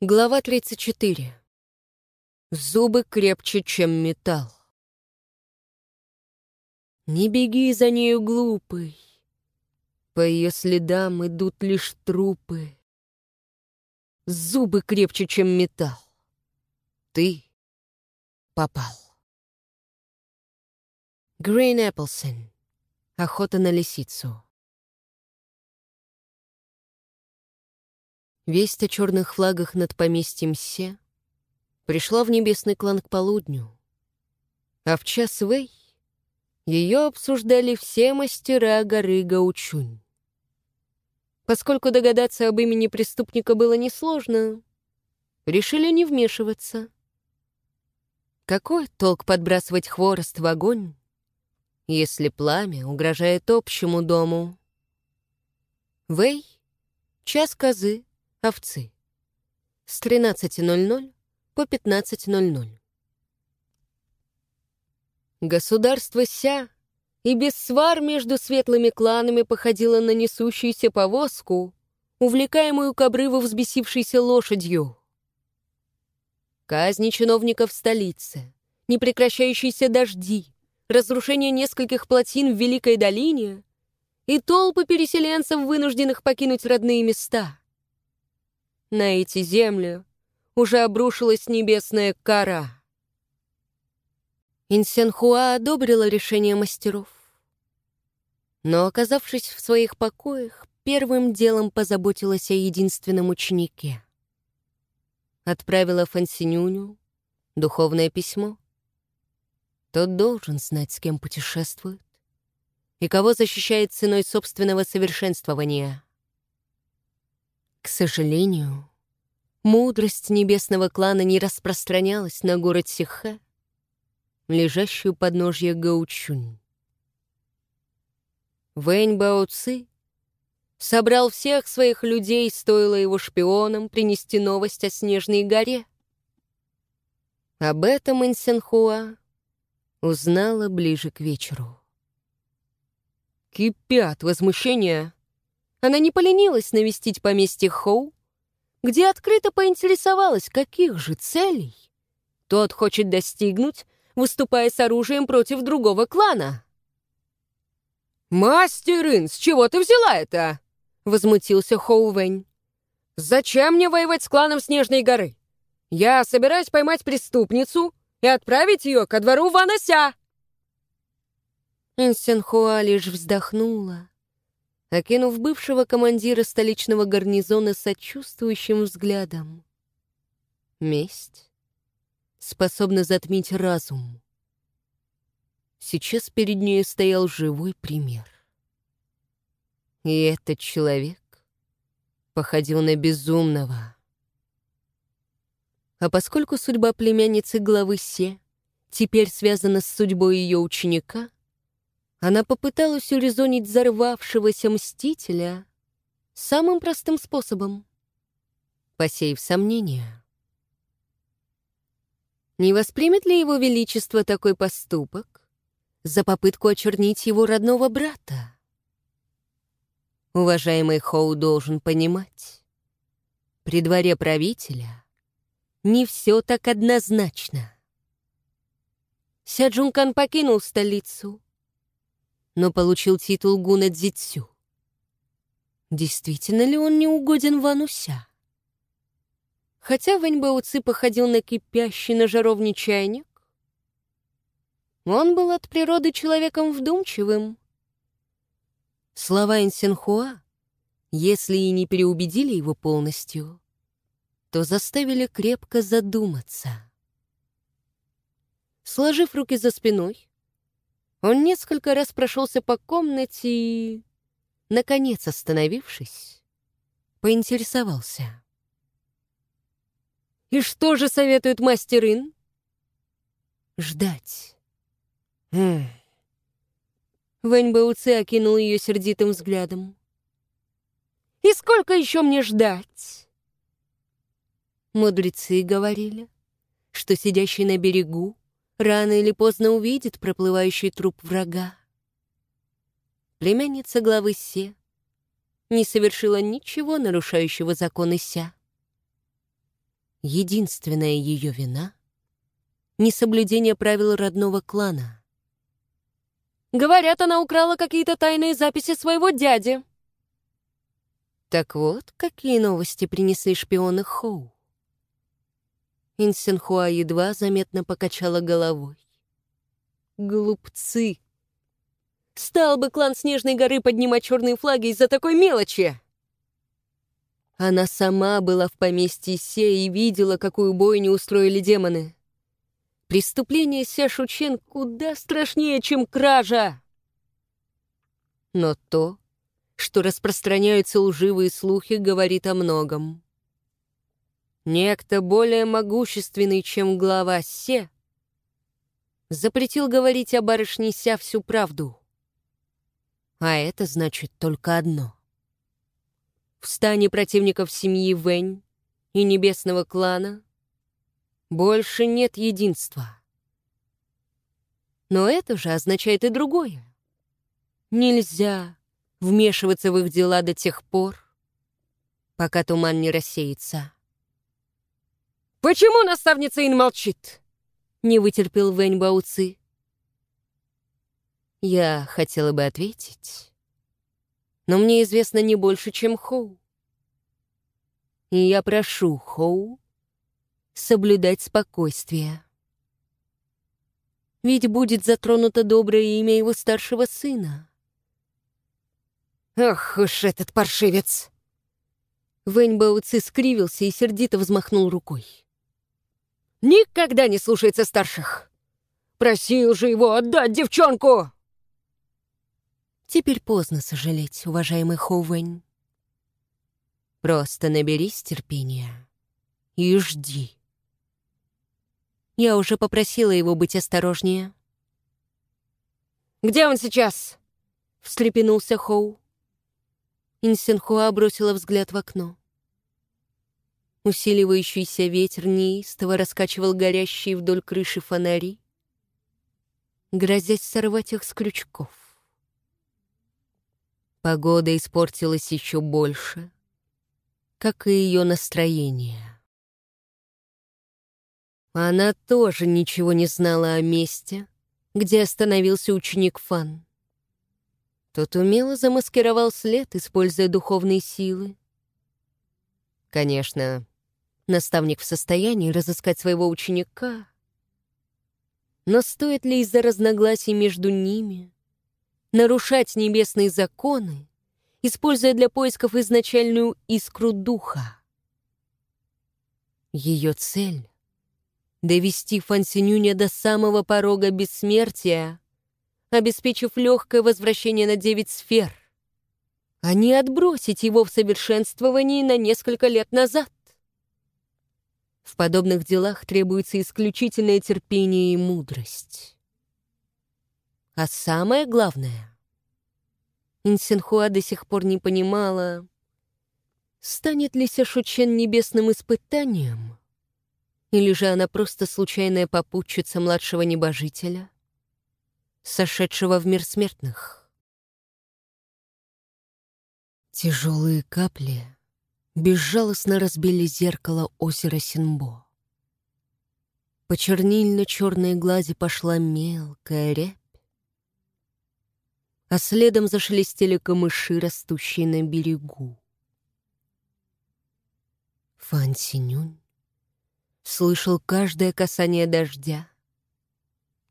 Глава 34. Зубы крепче, чем металл. Не беги за нею, глупый. По ее следам идут лишь трупы. Зубы крепче, чем металл. Ты попал. Грейн Эпплсон. Охота на лисицу. Весть о черных флагах над поместьем Се пришла в небесный клан к полудню. А в час Вэй ее обсуждали все мастера горы Гаучунь. Поскольку догадаться об имени преступника было несложно, решили не вмешиваться. Какой толк подбрасывать хворост в огонь, если пламя угрожает общему дому? Вэй, час козы, овцы. С 13.00 по 15.00. Государство Ся и без свар между светлыми кланами походило на несущуюся повозку, увлекаемую к обрыву взбесившейся лошадью. Казни чиновников в столице, непрекращающиеся дожди, разрушение нескольких плотин в Великой долине и толпы переселенцев, вынужденных покинуть родные места. На эти земли уже обрушилась небесная кора. Инсенхуа одобрила решение мастеров. Но, оказавшись в своих покоях, первым делом позаботилась о единственном ученике. Отправила Фансинюню духовное письмо. Тот должен знать, с кем путешествует и кого защищает ценой собственного совершенствования. К сожалению, мудрость небесного клана не распространялась на город Сихэ, лежащую под ножье Гаучунь. Вэнь Бао Ци собрал всех своих людей, стоило его шпионам принести новость о Снежной горе. Об этом Инсенхуа узнала ближе к вечеру. Кипят возмущения она не поленилась навестить поместье Хоу, где открыто поинтересовалась, каких же целей тот хочет достигнуть, выступая с оружием против другого клана. «Мастерин, с чего ты взяла это?» — возмутился Хоу Вэнь. «Зачем мне воевать с кланом Снежной горы? Я собираюсь поймать преступницу и отправить ее ко двору Ванася!» Инсенхуа лишь вздохнула окинув бывшего командира столичного гарнизона сочувствующим взглядом. Месть способна затмить разум. Сейчас перед ней стоял живой пример. И этот человек походил на безумного. А поскольку судьба племянницы главы Се теперь связана с судьбой ее ученика, она попыталась урезонить взорвавшегося мстителя самым простым способом, посеяв сомнения. Не воспримет ли его величество такой поступок за попытку очернить его родного брата? Уважаемый Хоу должен понимать, при дворе правителя не все так однозначно. Сяджункан покинул столицу — но получил титул Гуна Дзитсю. Действительно ли он не угоден Вануся? Хотя Вэнь Бауци походил на кипящий на жаровне чайник, он был от природы человеком вдумчивым. Слова Инсенхуа, если и не переубедили его полностью, то заставили крепко задуматься. Сложив руки за спиной, он несколько раз прошелся по комнате и, наконец остановившись, поинтересовался. «И что же советует мастер Ин?» «Ждать». «Хм». Вэнь Бауци окинул ее сердитым взглядом. «И сколько еще мне ждать?» Мудрецы говорили, что сидящий на берегу рано или поздно увидит проплывающий труп врага. Племянница главы Се не совершила ничего, нарушающего законы Ся. единственная ее вина — несоблюдение правил родного клана. Говорят, она украла какие-то тайные записи своего дяди. Так вот, какие новости принесли шпионы Хоу. Инсенхуа едва заметно покачала головой. Глупцы! Стал бы клан Снежной горы поднимать черные флаги из-за такой мелочи! Она сама была в поместье Се и видела, какую бойню устроили демоны. Преступление Ся Шучен куда страшнее, чем кража. Но то, что распространяются лживые слухи, говорит о многом. Некто более могущественный, чем глава Се, запретил говорить о барышне Ся всю правду. А это значит только одно — в стане противников семьи Вэнь и небесного клана больше нет единства. Но это же означает и другое. Нельзя вмешиваться в их дела до тех пор, пока туман не рассеется. «Почему наставница Ин молчит?» — не вытерпел Вэнь Бауцы. Я хотела бы ответить, но мне известно не больше, чем Хоу. И я прошу Хоу соблюдать спокойствие. Ведь будет затронуто доброе имя его старшего сына. Ах уж этот паршивец! Вэнь Бауци скривился и сердито взмахнул рукой. «Никогда не слушается старших! Просил же его отдать девчонку!» Теперь поздно сожалеть, уважаемый Хоувэнь. Просто наберись терпения и жди. Я уже попросила его быть осторожнее. «Где он сейчас?» — встрепенулся Хоу. Инсенхуа бросила взгляд в окно. Усиливающийся ветер неистово раскачивал горящие вдоль крыши фонари, грозясь сорвать их с крючков. Погода испортилась еще больше, как и ее настроение. Она тоже ничего не знала о месте, где остановился ученик Фан. Тот умело замаскировал след, используя духовные силы. Конечно, наставник в состоянии разыскать своего ученика, но стоит ли из-за разногласий между ними нарушать небесные законы, используя для поисков изначальную искру духа. Ее цель — довести Фансинюня до самого порога бессмертия, обеспечив легкое возвращение на девять сфер, а не отбросить его в совершенствовании на несколько лет назад. В подобных делах требуется исключительное терпение и мудрость. А самое главное, Инсенхуа до сих пор не понимала, станет ли Сяшучен небесным испытанием, или же она просто случайная попутчица младшего небожителя, сошедшего в мир смертных. Тяжелые капли безжалостно разбили зеркало озера Синбо. По чернильно-черной глади пошла мелкая рябь, а следом зашелестели камыши, растущие на берегу. Фан Синюнь слышал каждое касание дождя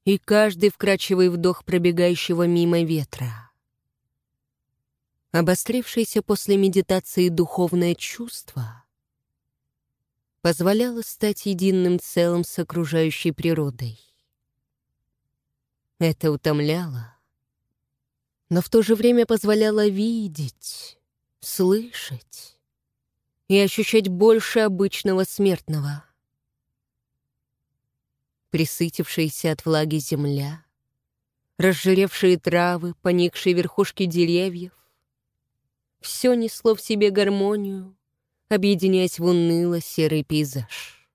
и каждый вкрачивый вдох пробегающего мимо ветра. Обострившееся после медитации духовное чувство позволяло стать единым целым с окружающей природой. Это утомляло, но в то же время позволяла видеть, слышать и ощущать больше обычного смертного. Присытившаяся от влаги земля, разжиревшие травы, поникшие верхушки деревьев, все несло в себе гармонию, объединяясь в уныло-серый пейзаж.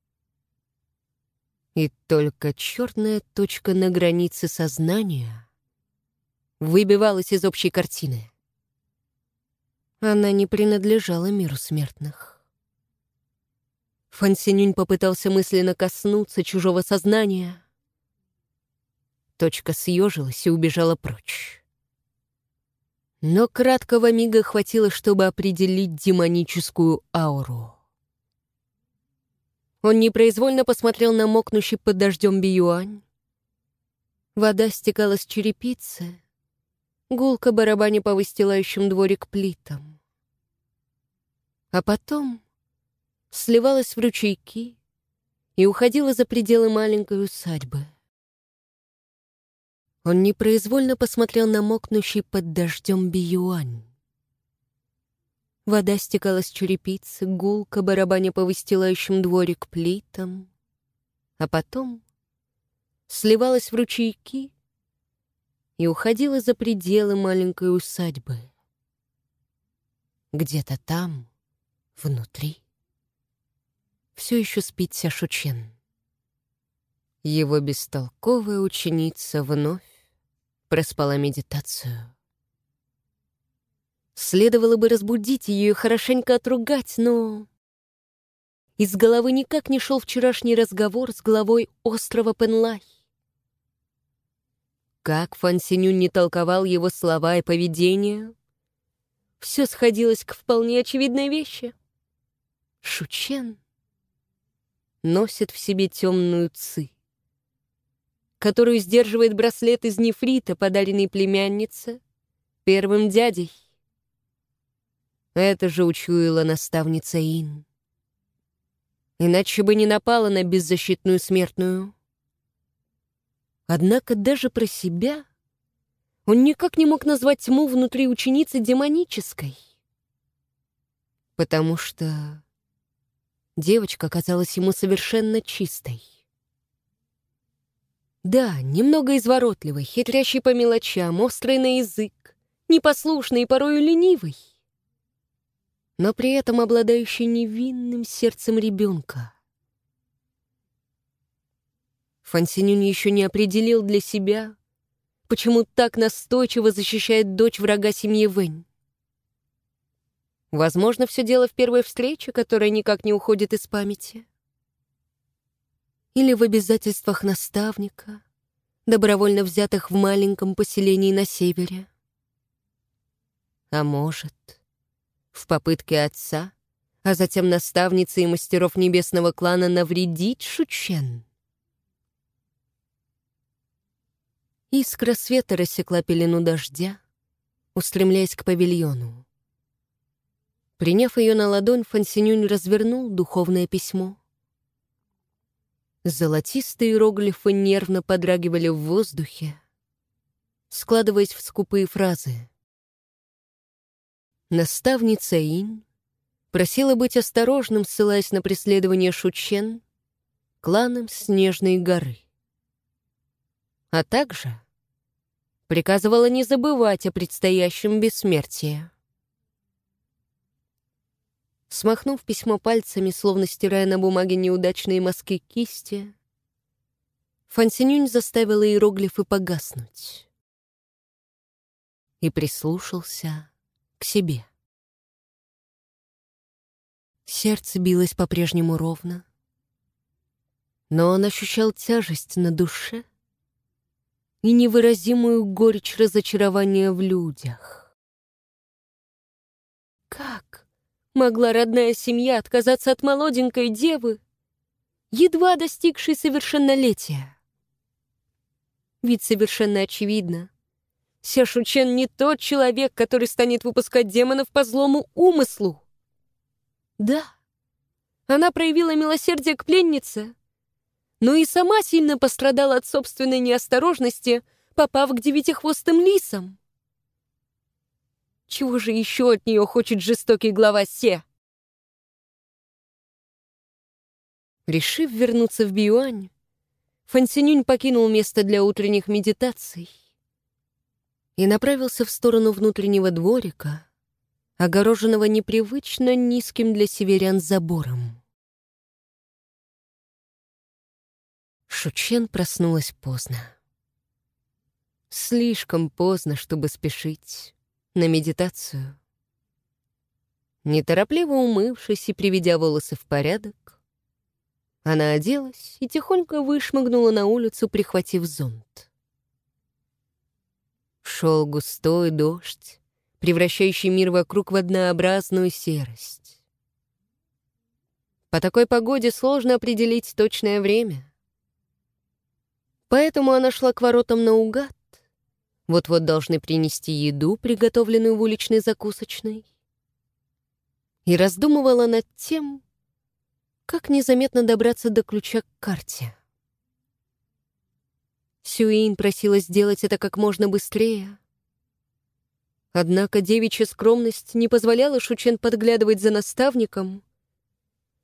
И только черная точка на границе сознания — выбивалась из общей картины. Она не принадлежала миру смертных. Фан Синюнь попытался мысленно коснуться чужого сознания. Точка съежилась и убежала прочь. Но краткого мига хватило, чтобы определить демоническую ауру. Он непроизвольно посмотрел на мокнущий под дождем биюань. Вода стекала с черепицы, гулко барабаня по выстилающим дворик плитам. А потом сливалась в ручейки и уходила за пределы маленькой усадьбы. Он непроизвольно посмотрел на мокнущий под дождем биюань. Вода стекала с черепицы, гулко барабаня по выстилающим дворик плитам, а потом сливалась в ручейки и уходила за пределы маленькой усадьбы. Где-то там, внутри, все еще спит Сяшучен. Его бестолковая ученица вновь проспала медитацию. Следовало бы разбудить ее и хорошенько отругать, но... Из головы никак не шел вчерашний разговор с главой острова Пенлай. Как Фан Синюнь не толковал его слова и поведение, все сходилось к вполне очевидной вещи. Шучен носит в себе темную ци, которую сдерживает браслет из нефрита, подаренный племяннице, первым дядей. Это же учуяла наставница Ин. Иначе бы не напала на беззащитную смертную. Однако даже про себя он никак не мог назвать тьму внутри ученицы демонической. Потому что девочка казалась ему совершенно чистой. Да, немного изворотливый, хитрящий по мелочам, острый на язык, непослушный и порою ленивый но при этом обладающий невинным сердцем ребенка. Фансинюнь еще не определил для себя, почему так настойчиво защищает дочь врага семьи Вэнь. Возможно, все дело в первой встрече, которая никак не уходит из памяти. Или в обязательствах наставника, добровольно взятых в маленьком поселении на севере. А может в попытке отца, а затем наставницы и мастеров небесного клана навредить Шучен. Искра света рассекла пелену дождя, устремляясь к павильону. Приняв ее на ладонь, Фансинюнь развернул духовное письмо. Золотистые иероглифы нервно подрагивали в воздухе, складываясь в скупые фразы. Наставница Ин просила быть осторожным, ссылаясь на преследование Шучен кланом Снежной горы. А также приказывала не забывать о предстоящем бессмертии. Смахнув письмо пальцами, словно стирая на бумаге неудачные мазки кисти, Фансинюнь заставила иероглифы погаснуть и прислушался к себе. Сердце билось по-прежнему ровно, но он ощущал тяжесть на душе и невыразимую горечь разочарования в людях. Как могла родная семья отказаться от молоденькой девы, едва достигшей совершеннолетия? Ведь совершенно очевидно, Ся Шучен не тот человек, который станет выпускать демонов по злому умыслу. Да, она проявила милосердие к пленнице, но и сама сильно пострадала от собственной неосторожности, попав к девятихвостым лисам. Чего же еще от нее хочет жестокий глава Се? Решив вернуться в Биюань, Фансинюнь покинул место для утренних медитаций и направился в сторону внутреннего дворика, огороженного непривычно низким для северян забором. Шучен проснулась поздно. Слишком поздно, чтобы спешить на медитацию. Неторопливо умывшись и приведя волосы в порядок, Она оделась и тихонько вышмыгнула на улицу, прихватив зонт. Шел густой дождь, превращающий мир вокруг в однообразную серость. По такой погоде сложно определить точное время. Поэтому она шла к воротам наугад. Вот-вот должны принести еду, приготовленную в уличной закусочной. И раздумывала над тем, как незаметно добраться до ключа к карте. Сюин просила сделать это как можно быстрее. Однако девичья скромность не позволяла Шучен подглядывать за наставником,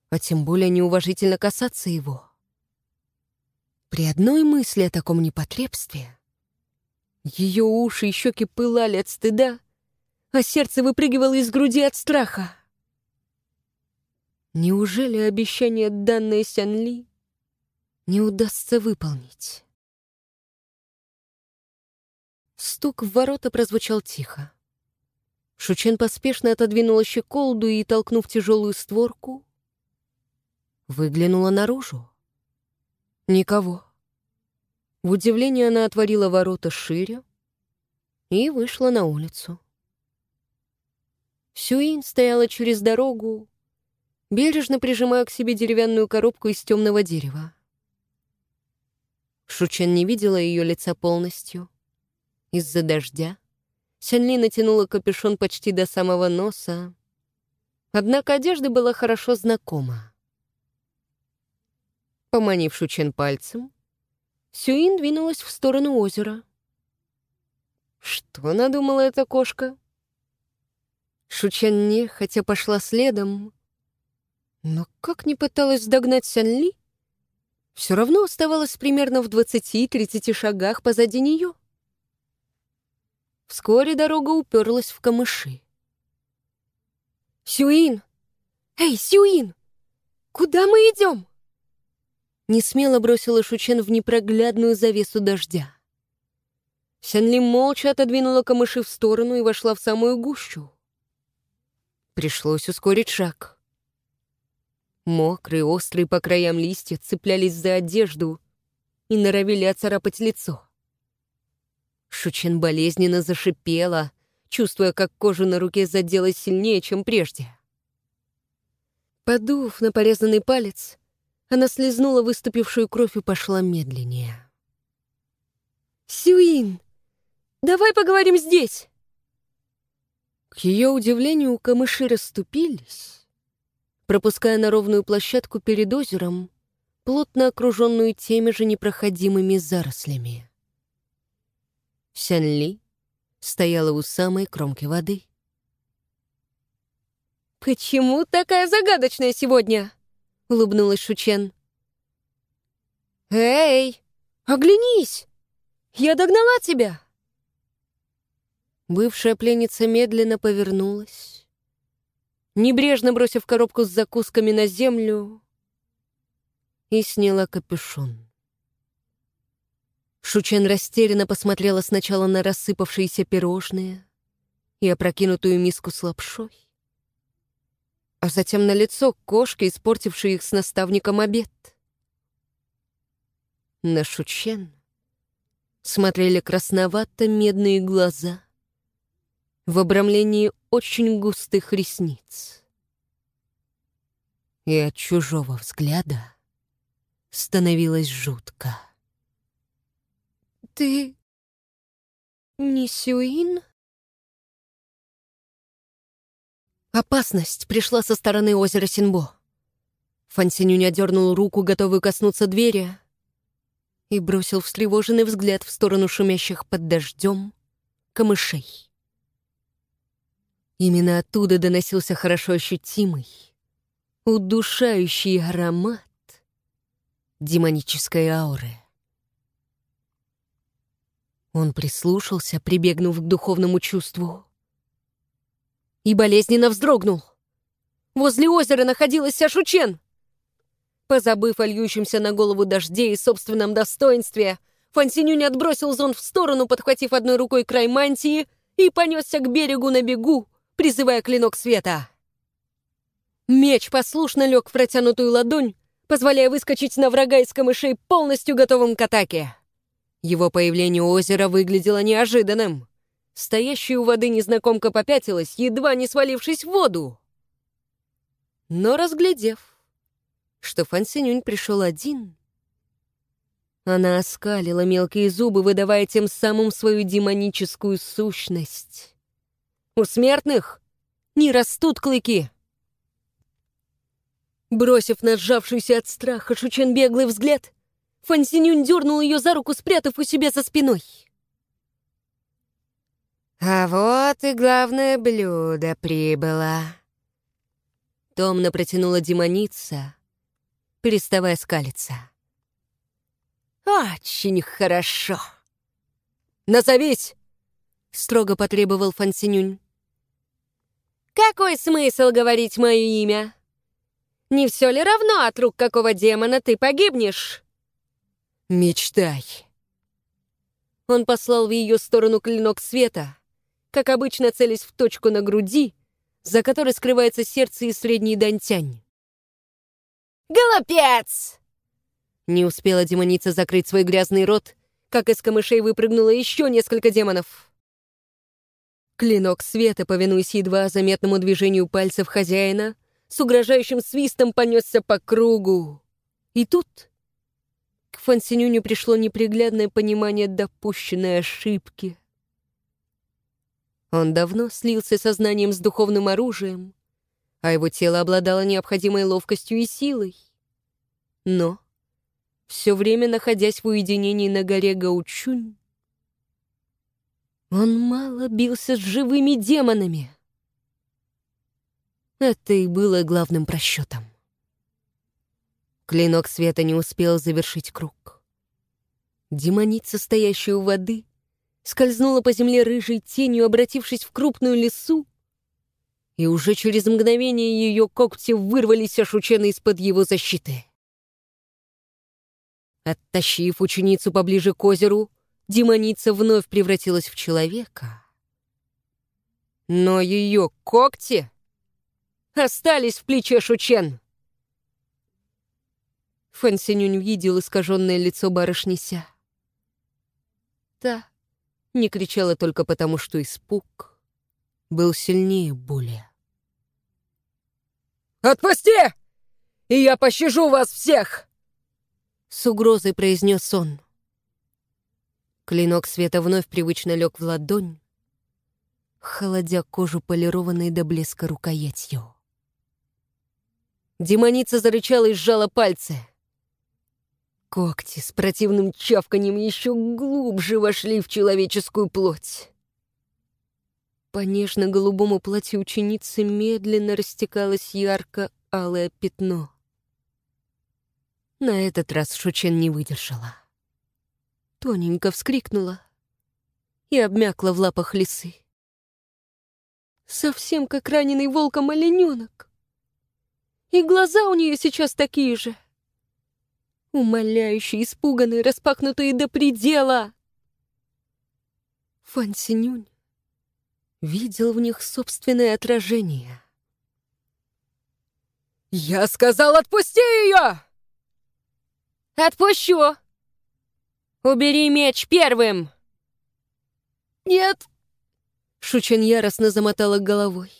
а тем более неуважительно касаться его. При одной мысли о таком непотребстве ее уши и щеки пылали от стыда, а сердце выпрыгивало из груди от страха. Неужели обещание, данное Сянли, не удастся выполнить? Стук в ворота прозвучал тихо. Шучен поспешно отодвинула щеколду и, толкнув тяжелую створку, выглянула наружу. Никого. В удивлении она отворила ворота шире и вышла на улицу. Сюин стояла через дорогу, бережно прижимая к себе деревянную коробку из темного дерева. Шучен не видела ее лица полностью — из-за дождя. Сянли натянула капюшон почти до самого носа. Однако одежда была хорошо знакома. Поманив Шучен пальцем, Сюин двинулась в сторону озера. Что надумала эта кошка? Шучен не, хотя пошла следом, но как не пыталась догнать Сянли, все равно оставалась примерно в 20-30 шагах позади нее. Вскоре дорога уперлась в камыши. «Сюин! Эй, Сюин! Куда мы идем?» Несмело бросила Шучен в непроглядную завесу дождя. Сянли молча отодвинула камыши в сторону и вошла в самую гущу. Пришлось ускорить шаг. Мокрые, острые по краям листья цеплялись за одежду и норовили оцарапать лицо. Шучин болезненно зашипела, чувствуя, как кожа на руке заделась сильнее, чем прежде. Подув на порезанный палец, она слезнула выступившую кровь и пошла медленнее. «Сюин, давай поговорим здесь!» К ее удивлению, камыши расступились, пропуская на ровную площадку перед озером, плотно окруженную теми же непроходимыми зарослями. Сянли стояла у самой кромки воды. «Почему такая загадочная сегодня?» — улыбнулась Шучен. «Эй, оглянись! Я догнала тебя!» Бывшая пленница медленно повернулась, небрежно бросив коробку с закусками на землю, и сняла капюшон. Шучен растерянно посмотрела сначала на рассыпавшиеся пирожные и опрокинутую миску с лапшой, а затем на лицо кошки, испортившей их с наставником обед. На Шучен смотрели красновато-медные глаза в обрамлении очень густых ресниц. И от чужого взгляда становилось жутко. «Ты... не Сюин?» Опасность пришла со стороны озера Синбо. Фансинюнь одернул руку, готовую коснуться двери, и бросил встревоженный взгляд в сторону шумящих под дождем камышей. Именно оттуда доносился хорошо ощутимый, удушающий аромат демонической ауры. Он прислушался, прибегнув к духовному чувству, и болезненно вздрогнул. Возле озера находилась Сяшучен. Позабыв о льющемся на голову дожде и собственном достоинстве, Фансинюнь отбросил зонт в сторону, подхватив одной рукой край мантии, и понесся к берегу на бегу, призывая клинок света. Меч послушно лег в протянутую ладонь, позволяя выскочить на врага из камышей полностью готовым к атаке. Его появление у озера выглядело неожиданным. Стоящая у воды незнакомка попятилась, едва не свалившись в воду. Но разглядев, что Фан Синюнь пришел один, она оскалила мелкие зубы, выдавая тем самым свою демоническую сущность. У смертных не растут клыки. Бросив на сжавшуюся от страха Шучен беглый взгляд, Фан Синюнь дернул ее за руку, спрятав у себя за спиной. «А вот и главное блюдо прибыло», — томно протянула демоница, переставая скалиться. «Очень хорошо». «Назовись!» — строго потребовал Фансинюнь. «Какой смысл говорить мое имя? Не все ли равно, от рук какого демона ты погибнешь?» «Мечтай!» Он послал в ее сторону клинок света, как обычно целясь в точку на груди, за которой скрывается сердце и средний дантянь. «Голопец!» Не успела демоница закрыть свой грязный рот, как из камышей выпрыгнуло еще несколько демонов. Клинок света, повинуясь едва заметному движению пальцев хозяина, с угрожающим свистом понесся по кругу. И тут к Фансинюню пришло неприглядное понимание допущенной ошибки. Он давно слился сознанием с духовным оружием, а его тело обладало необходимой ловкостью и силой. Но, все время находясь в уединении на горе Гаучунь, он мало бился с живыми демонами. Это и было главным просчетом. Клинок света не успел завершить круг. Демоница, стоящая у воды, скользнула по земле рыжей тенью, обратившись в крупную лесу, и уже через мгновение ее когти вырвались ошучены из-под его защиты. Оттащив ученицу поближе к озеру, демоница вновь превратилась в человека. Но ее когти остались в плече Шучен. Фэн Синюнь видел искаженное лицо барышни Ся. Та не кричала только потому, что испуг был сильнее боли. «Отпусти! И я пощажу вас всех!» С угрозой произнес он. Клинок света вновь привычно лег в ладонь, холодя кожу полированной до блеска рукоятью. Демоница зарычала и сжала пальцы — Когти с противным чавканием еще глубже вошли в человеческую плоть. По нежно-голубому платью ученицы медленно растекалось ярко-алое пятно. На этот раз Шучен не выдержала. Тоненько вскрикнула и обмякла в лапах лисы. Совсем как раненый волком олененок. И глаза у нее сейчас такие же — умоляющие, испуганные, распахнутые до предела. Фан Синюнь видел в них собственное отражение. «Я сказал, отпусти ее!» «Отпущу! Убери меч первым!» «Нет!» Шучен яростно замотала головой.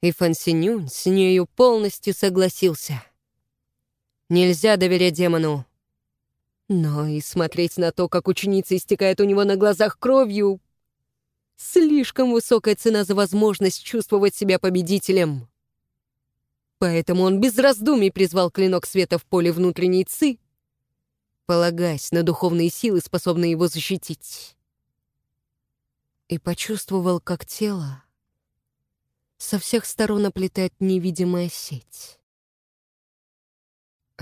И Фан Синюнь с нею полностью согласился. Нельзя доверять демону. Но и смотреть на то, как ученица истекает у него на глазах кровью, слишком высокая цена за возможность чувствовать себя победителем. Поэтому он без раздумий призвал клинок света в поле внутренней ци, полагаясь на духовные силы, способные его защитить. И почувствовал, как тело со всех сторон оплетает невидимая сеть.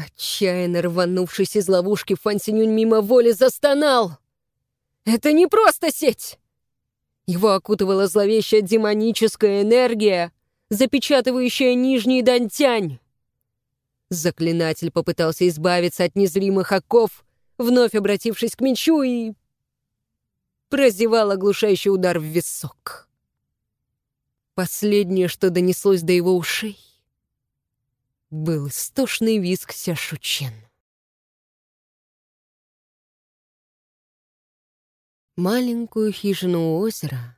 Отчаянно рванувшись из ловушки, Фансинюнь мимо воли застонал. «Это не просто сеть!» Его окутывала зловещая демоническая энергия, запечатывающая нижний дантянь. Заклинатель попытался избавиться от незримых оков, вновь обратившись к мечу и... прозевал оглушающий удар в висок. Последнее, что донеслось до его ушей, был истошный визг Сяшучен. Маленькую хижину у озера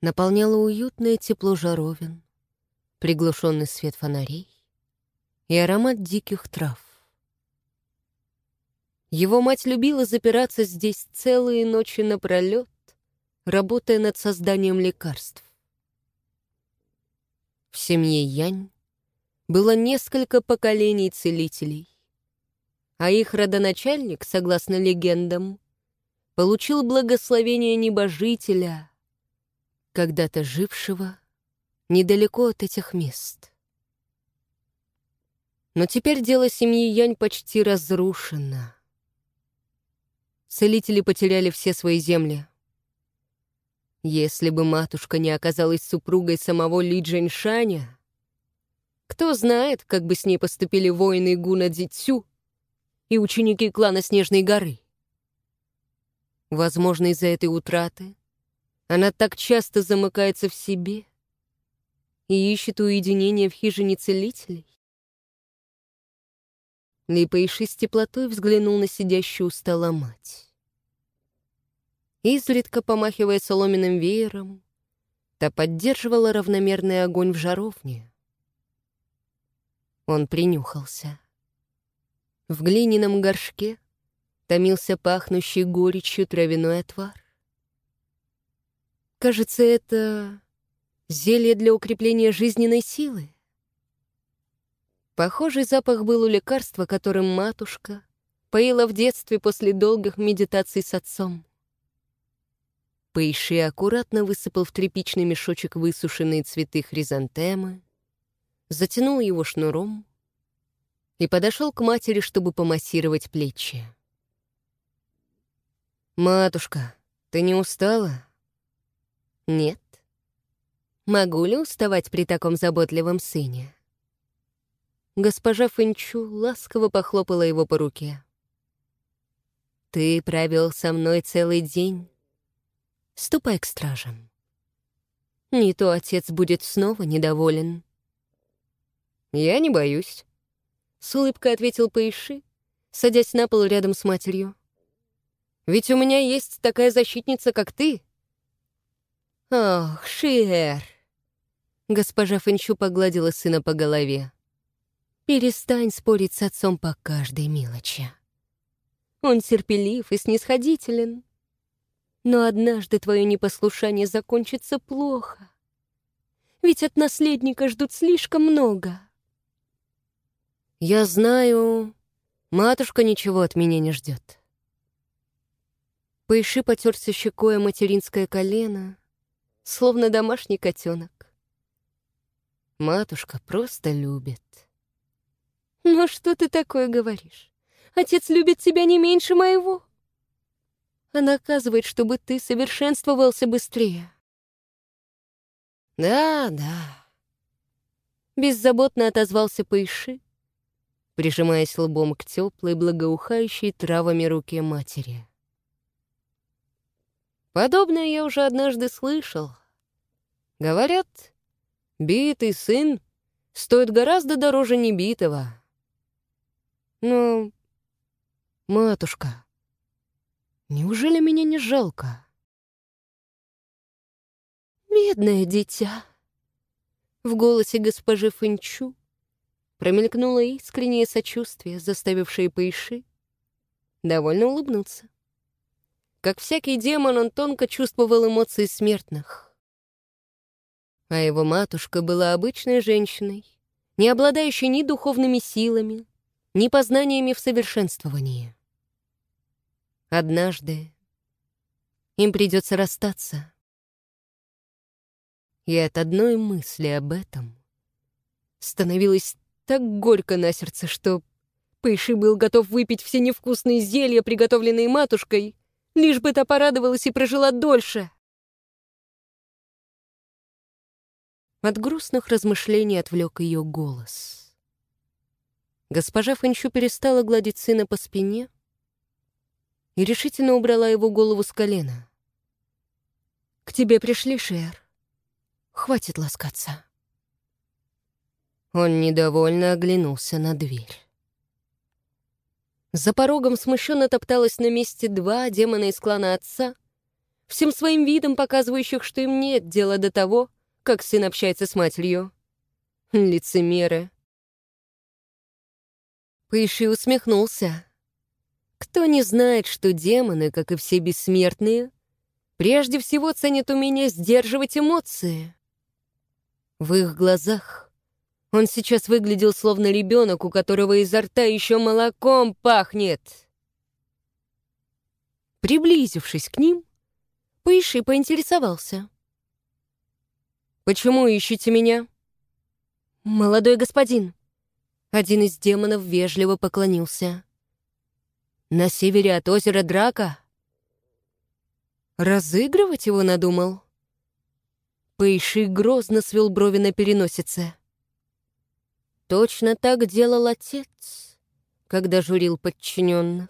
наполняло уютное тепло жаровин, приглушенный свет фонарей и аромат диких трав. Его мать любила запираться здесь целые ночи напролет, работая над созданием лекарств. В семье Янь было несколько поколений целителей, а их родоначальник, согласно легендам, получил благословение небожителя, когда-то жившего недалеко от этих мест. Но теперь дело семьи Янь почти разрушено. Целители потеряли все свои земли. Если бы матушка не оказалась супругой самого Ли Джэньшаня, кто знает, как бы с ней поступили воины Гуна Дзицю и ученики клана Снежной горы. Возможно, из-за этой утраты она так часто замыкается в себе и ищет уединения в хижине целителей. Липейший с теплотой взглянул на сидящую у стола мать. Изредка помахивая соломенным веером, та поддерживала равномерный огонь в жаровне. Он принюхался. В глиняном горшке томился пахнущий горечью травяной отвар. Кажется, это зелье для укрепления жизненной силы. Похожий запах был у лекарства, которым матушка поила в детстве после долгих медитаций с отцом. Поиши аккуратно высыпал в тряпичный мешочек высушенные цветы хризантемы, затянул его шнуром и подошел к матери, чтобы помассировать плечи. «Матушка, ты не устала?» «Нет. Могу ли уставать при таком заботливом сыне?» Госпожа Фэнчу ласково похлопала его по руке. «Ты провел со мной целый день. Ступай к стражам. Не то отец будет снова недоволен». «Я не боюсь», — с улыбкой ответил Паиши, садясь на пол рядом с матерью. «Ведь у меня есть такая защитница, как ты». «Ох, Шиэр!» Госпожа Фэнчу погладила сына по голове. Перестань спорить с отцом по каждой мелочи. Он терпелив и снисходителен. Но однажды твое непослушание закончится плохо. Ведь от наследника ждут слишком много. Я знаю, матушка ничего от меня не ждет. Поиши потерся щекой материнское колено, словно домашний котенок. Матушка просто любит. «Ну что ты такое говоришь? Отец любит тебя не меньше моего. А наказывает, чтобы ты совершенствовался быстрее». «Да, да», — беззаботно отозвался Паиши, прижимаясь лбом к теплой, благоухающей травами руке матери. Подобное я уже однажды слышал. Говорят, битый сын стоит гораздо дороже небитого. Но, матушка, неужели меня не жалко? Бедное дитя. В голосе госпожи Фэнчу промелькнуло искреннее сочувствие, заставившее Пэйши довольно улыбнуться. Как всякий демон, он тонко чувствовал эмоции смертных. А его матушка была обычной женщиной, не обладающей ни духовными силами, ни познаниями в совершенствовании. Однажды им придется расстаться. И от одной мысли об этом становилось так горько на сердце, что Пэйши был готов выпить все невкусные зелья, приготовленные матушкой, лишь бы та порадовалась и прожила дольше. От грустных размышлений отвлек ее голос — Госпожа Фэнчу перестала гладить сына по спине и решительно убрала его голову с колена. «К тебе пришли, Шер. Хватит ласкаться». Он недовольно оглянулся на дверь. За порогом смущенно топталась на месте два демона из клана отца, всем своим видом показывающих, что им нет дела до того, как сын общается с матерью. Лицемеры. Пэйши усмехнулся. Кто не знает, что демоны, как и все бессмертные, прежде всего ценят умение сдерживать эмоции. В их глазах он сейчас выглядел словно ребенок, у которого изо рта еще молоком пахнет. Приблизившись к ним, Пэйши поинтересовался. «Почему ищете меня?» «Молодой господин». Один из демонов вежливо поклонился. «На севере от озера Драка?» «Разыгрывать его надумал?» Пэйши грозно свел брови на переносице. Точно так делал отец, когда журил подчиненных.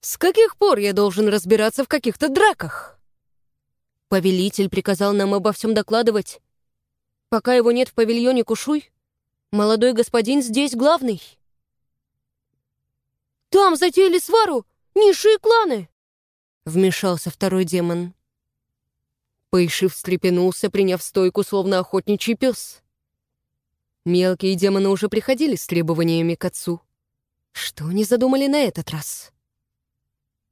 «С каких пор я должен разбираться в каких-то драках?» Повелитель приказал нам обо всем докладывать. Пока его нет в павильоне Кушуй, молодой господин здесь главный. «Там затеяли свару низшие кланы!» Вмешался второй демон. Пэйши встрепенулся, приняв стойку, словно охотничий пес. Мелкие демоны уже приходили с требованиями к отцу. Что они задумали на этот раз?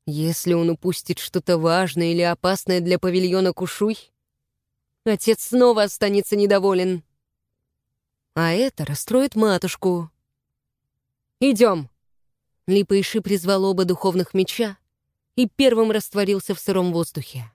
Если он упустит что-то важное или опасное для павильона Кушуй, отец снова останется недоволен. А это расстроит матушку. «Идем!» Липаиши призвал оба духовных меча и первым растворился в сыром воздухе.